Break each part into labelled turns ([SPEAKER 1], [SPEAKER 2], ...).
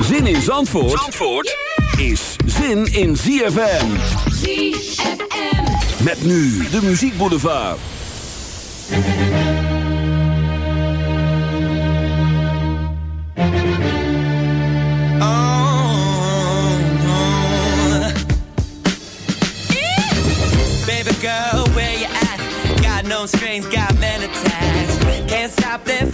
[SPEAKER 1] Zin in Zandvoort, Zandvoort is zin in ZFM.
[SPEAKER 2] ZFM.
[SPEAKER 1] Met nu de Muziek Boulevard.
[SPEAKER 3] Baby girl, where you at? Got no strings, got many tags. Can't stop feeling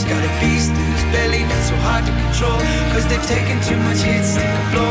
[SPEAKER 3] He's
[SPEAKER 4] got a beast in his
[SPEAKER 5] belly that's so hard to control. Cause they've taken too much hits, take a blow.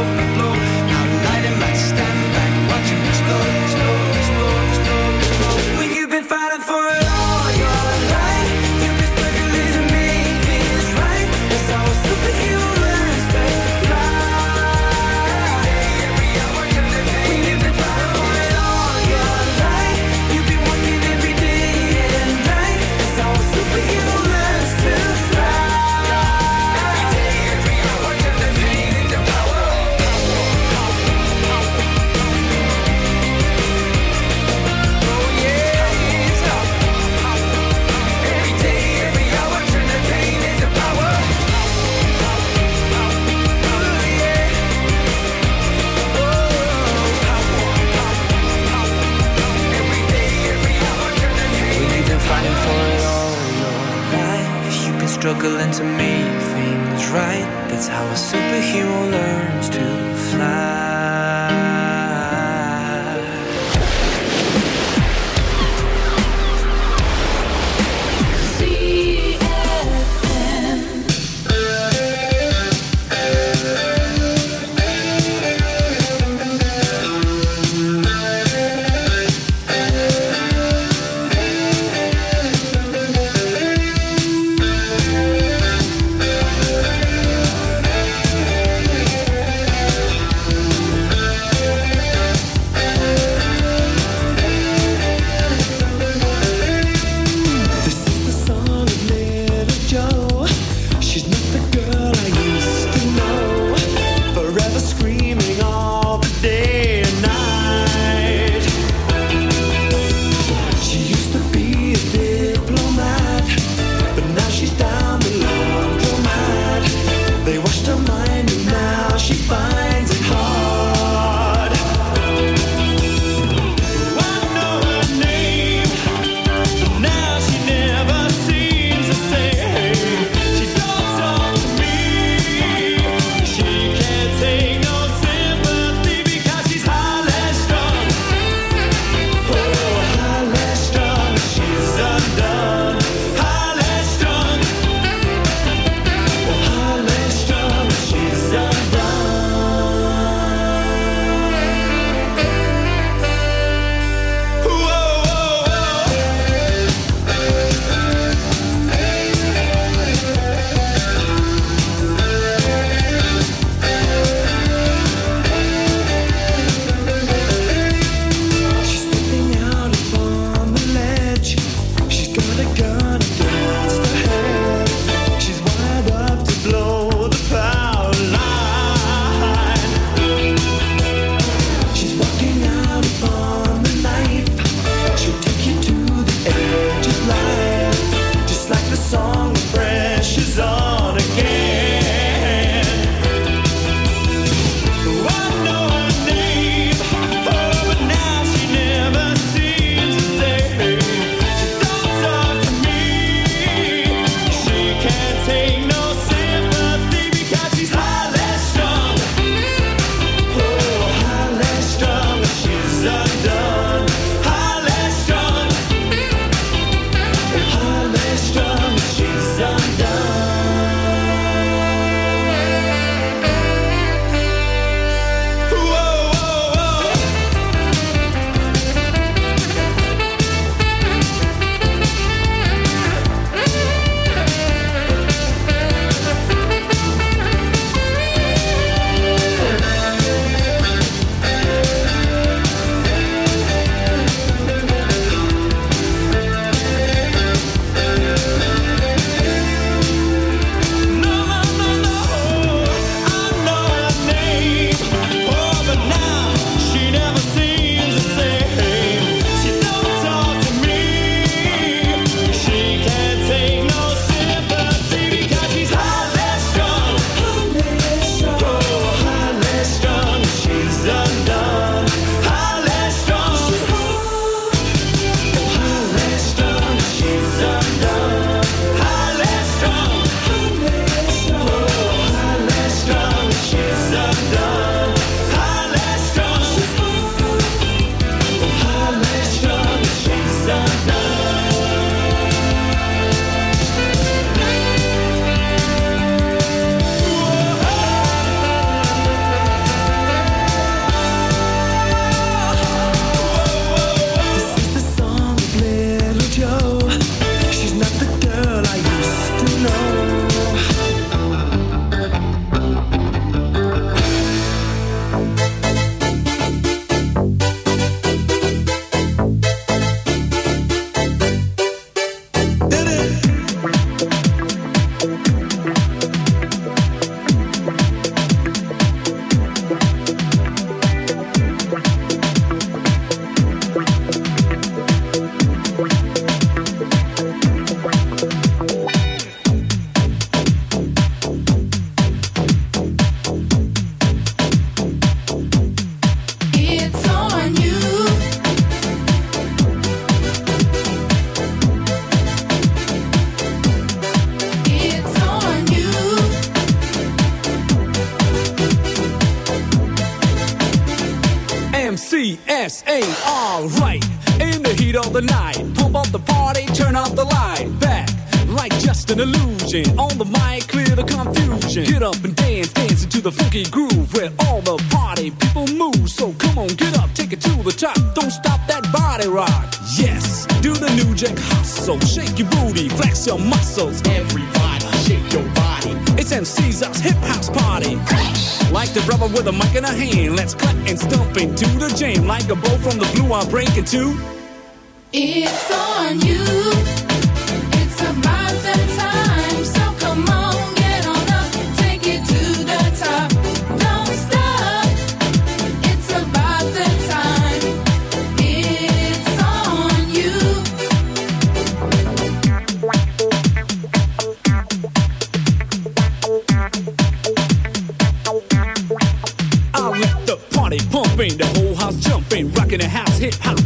[SPEAKER 5] A
[SPEAKER 6] mic in a hand. Let's cut and stomp into the jam. Like a bow from the blue, I'm breaking two.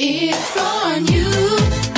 [SPEAKER 2] It's on you.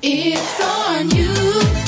[SPEAKER 2] It's on you.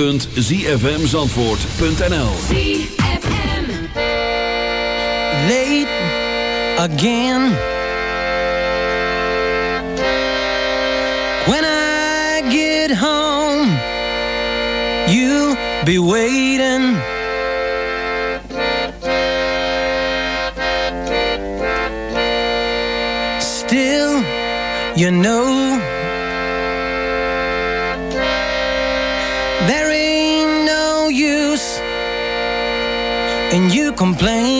[SPEAKER 3] www.zfmzandvoort.nl
[SPEAKER 7] Late again. When I get home You'll be waiting. Still you know and you
[SPEAKER 5] complain.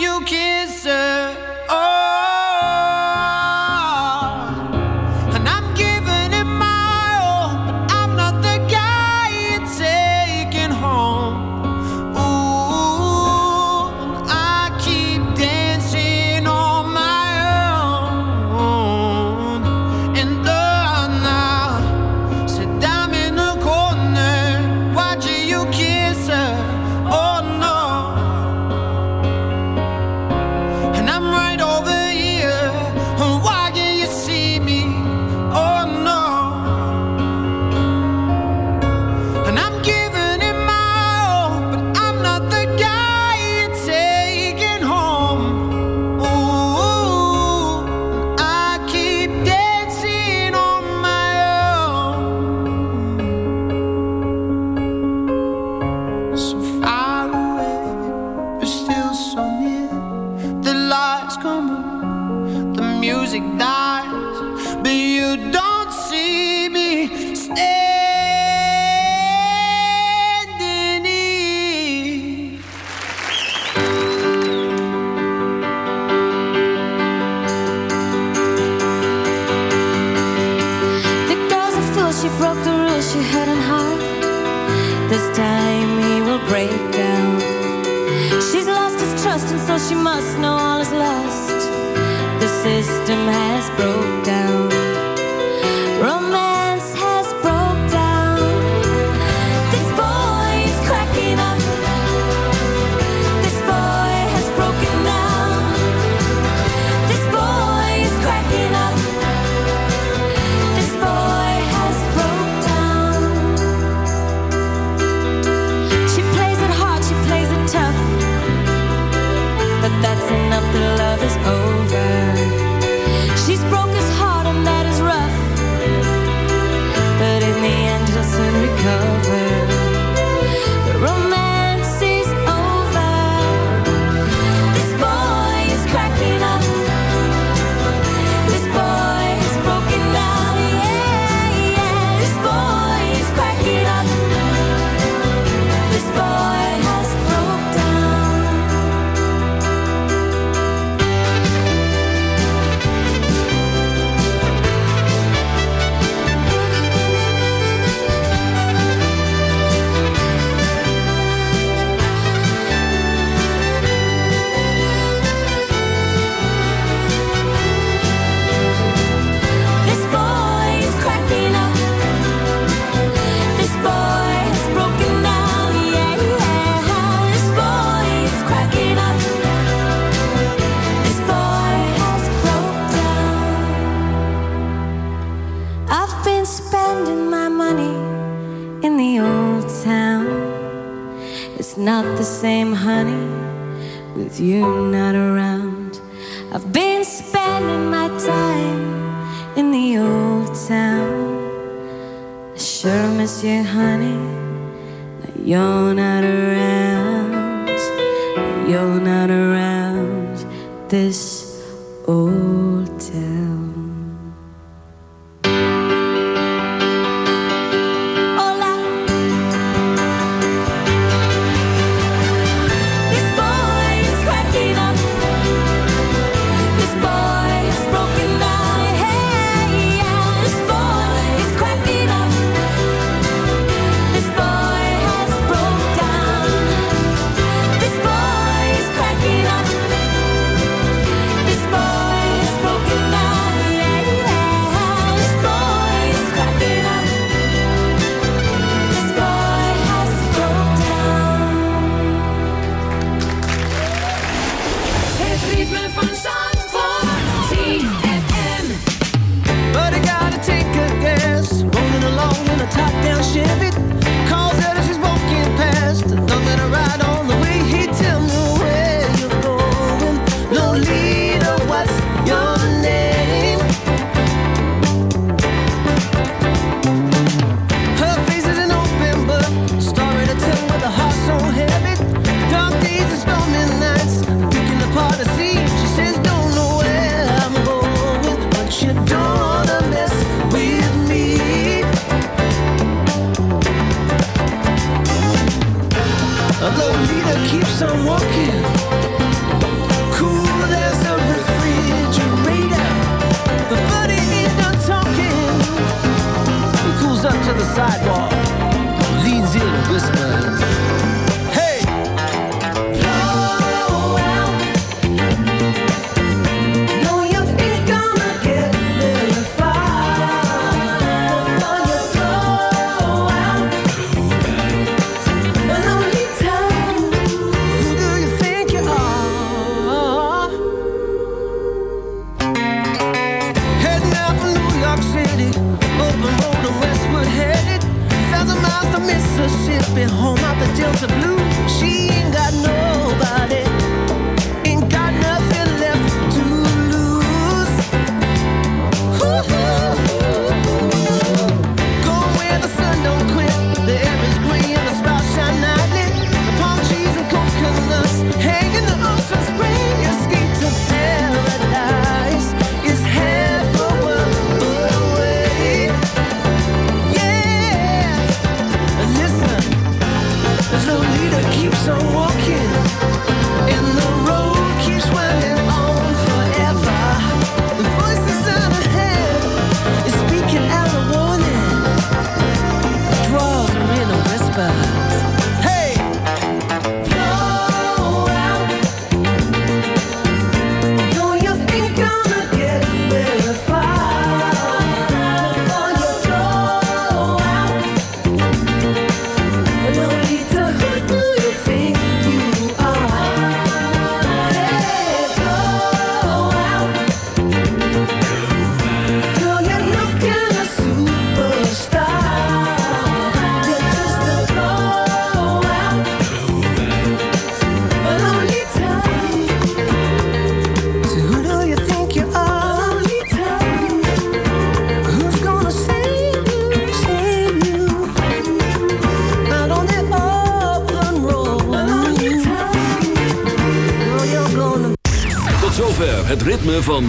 [SPEAKER 8] You
[SPEAKER 5] kiss her.
[SPEAKER 2] System has
[SPEAKER 9] be home out the Delta
[SPEAKER 3] Blues.